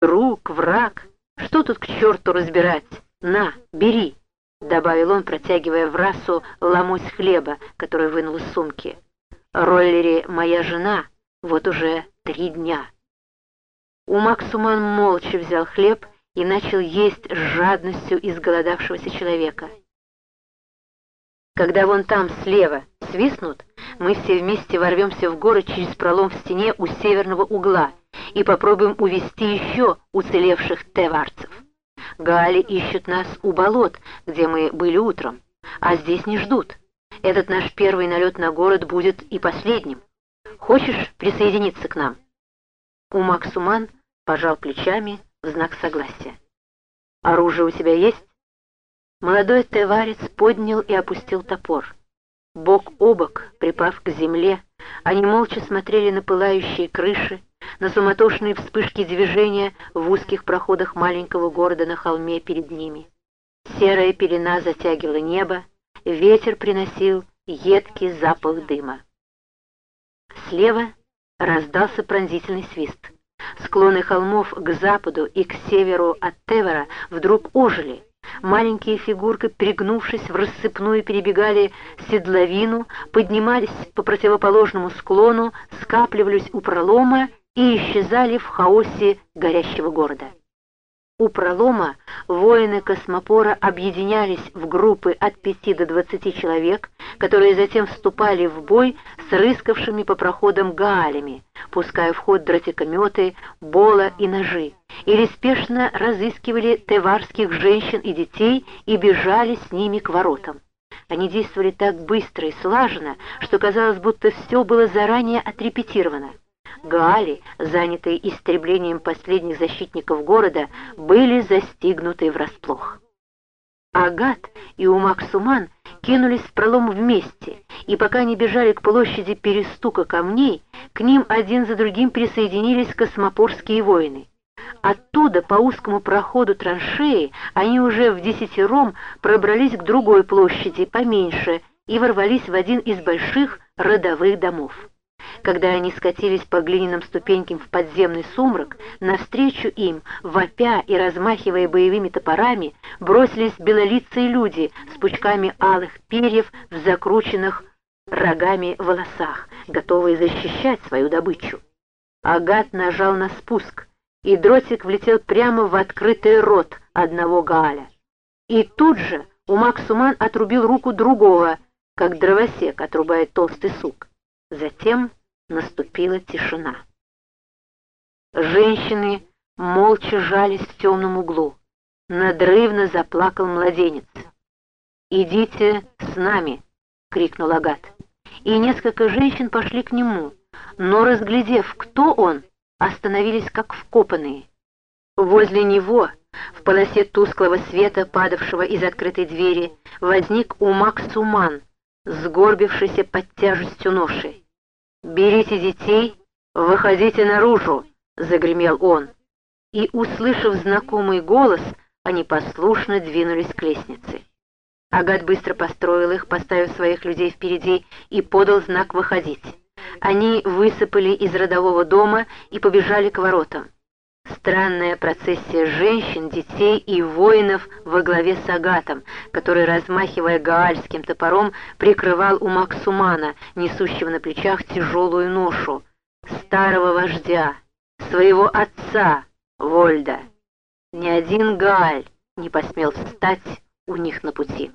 Друг, враг, что тут к черту разбирать? На, бери!» — добавил он, протягивая в расу ломоть хлеба, который вынул из сумки. «Роллери моя жена, вот уже три дня». Умаксуман молча взял хлеб и начал есть с жадностью изголодавшегося человека. Когда вон там слева свистнут, мы все вместе ворвемся в город через пролом в стене у северного угла и попробуем увести еще уцелевших теварцев. Гали ищут нас у болот, где мы были утром, а здесь не ждут. Этот наш первый налет на город будет и последним. Хочешь присоединиться к нам?» Умаксуман пожал плечами в знак согласия. «Оружие у тебя есть?» Молодой товарищ поднял и опустил топор. Бок о бок, припав к земле, они молча смотрели на пылающие крыши, на суматошные вспышки движения в узких проходах маленького города на холме перед ними. Серая пелена затягивала небо, ветер приносил едкий запах дыма. Слева раздался пронзительный свист. Склоны холмов к западу и к северу от Тевера вдруг ожили — Маленькие фигурки, пригнувшись в рассыпную, перебегали седловину, поднимались по противоположному склону, скапливались у пролома и исчезали в хаосе горящего города. У пролома воины космопора объединялись в группы от пяти до двадцати человек, которые затем вступали в бой с рыскавшими по проходам гаалями, пуская в ход дротикометы, бола и ножи, или спешно разыскивали теварских женщин и детей и бежали с ними к воротам. Они действовали так быстро и слаженно, что казалось, будто все было заранее отрепетировано. Гаали, занятые истреблением последних защитников города, были застигнуты врасплох. Агат и Умаксуман кинулись в пролом вместе, и пока они бежали к площади перестука камней, к ним один за другим присоединились космопорские воины. Оттуда по узкому проходу траншеи они уже в десятером пробрались к другой площади, поменьше, и ворвались в один из больших родовых домов. Когда они скатились по глиняным ступенькам в подземный сумрак, навстречу им, вопя и размахивая боевыми топорами, бросились белолицые люди с пучками алых перьев в закрученных рогами волосах, готовые защищать свою добычу. Агат нажал на спуск, и дротик влетел прямо в открытый рот одного Галя. И тут же Умак-Суман отрубил руку другого, как дровосек отрубает толстый сук. Затем наступила тишина. Женщины молча жались в темном углу. Надрывно заплакал младенец. «Идите с нами!» — крикнул Агат. И несколько женщин пошли к нему, но, разглядев, кто он, остановились как вкопанные. Возле него, в полосе тусклого света, падавшего из открытой двери, возник Умак Суман, сгорбившийся под тяжестью ноши. «Берите детей, выходите наружу!» — загремел он. И, услышав знакомый голос, они послушно двинулись к лестнице. Агат быстро построил их, поставив своих людей впереди, и подал знак «выходить». Они высыпали из родового дома и побежали к воротам. Странная процессия женщин, детей и воинов во главе с Агатом, который, размахивая гаальским топором, прикрывал у Максумана, несущего на плечах тяжелую ношу, старого вождя, своего отца, Вольда. Ни один Гааль не посмел встать у них на пути.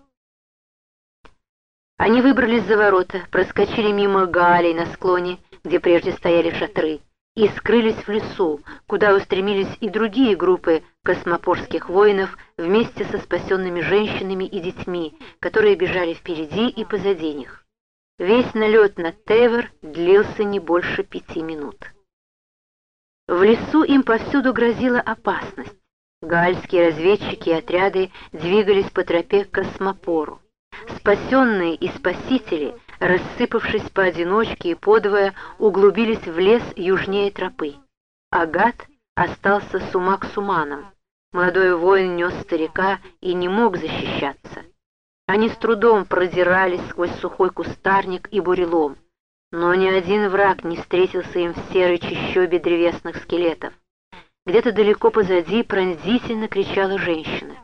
Они выбрались за ворота, проскочили мимо Гаалей на склоне, где прежде стояли шатры, и скрылись в лесу, куда устремились и другие группы космопорских воинов вместе со спасенными женщинами и детьми, которые бежали впереди и позади них. Весь налет на Тевер длился не больше пяти минут. В лесу им повсюду грозила опасность. Гальские разведчики и отряды двигались по тропе к космопору. Спасенные и спасители рассыпавшись поодиночке и подвое, углубились в лес южнее тропы. Агат остался с Умак-Суманом. Молодой воин нес старика и не мог защищаться. Они с трудом продирались сквозь сухой кустарник и бурелом, но ни один враг не встретился им в серой чащобе древесных скелетов. Где-то далеко позади пронзительно кричала женщина.